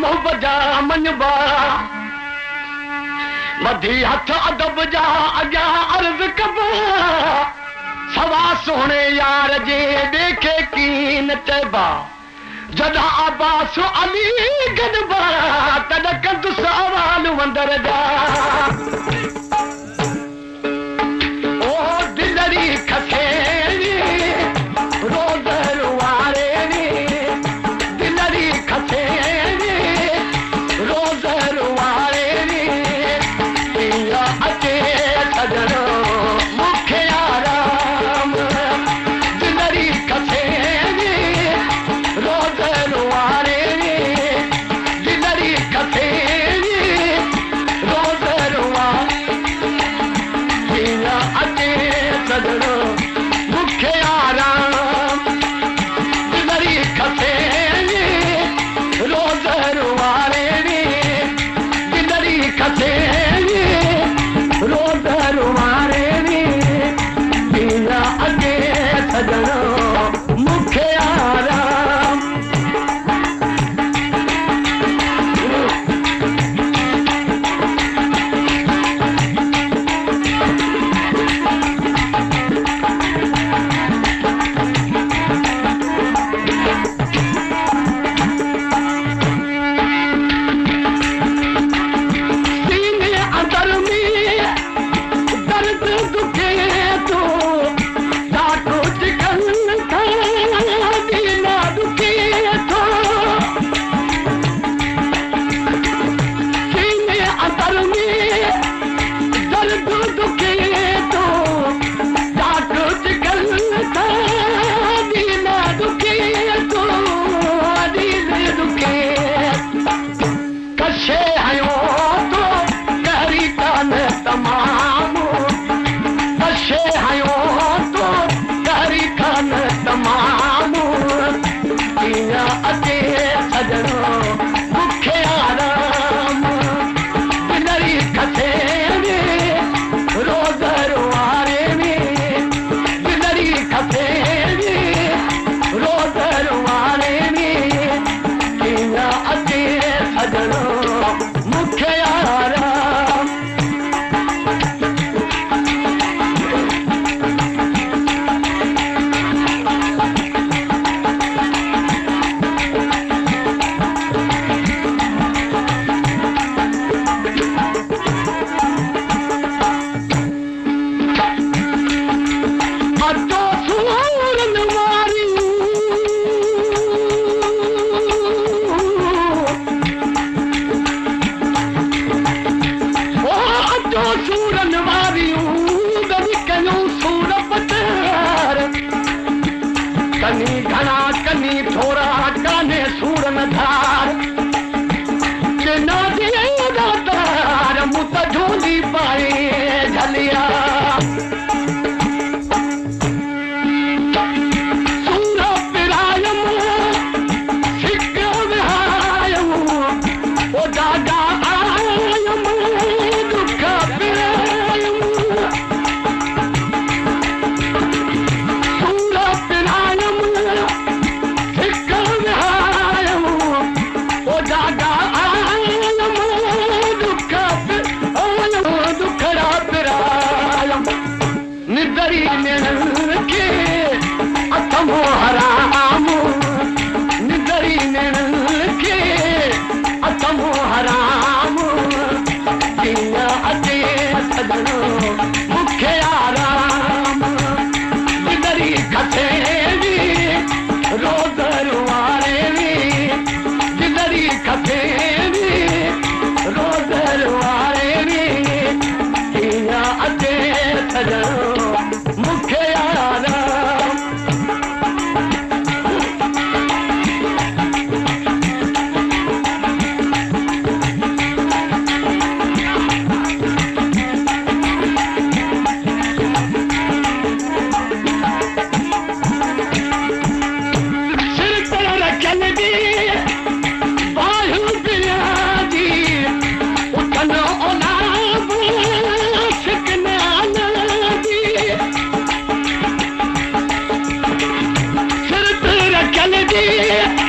محبت جا منبا مدھی ہتھ ادب جا اجا عرض کب سوا سونه یار جی دیکھے کی نچبا جدا اباس علی گنبا کڑکند سوال اندر جا छह हयो कनी थोरा गाने सूर न था نگري ماڻهن کي اسان حرام ماڻهن کي اسان رام Yeah.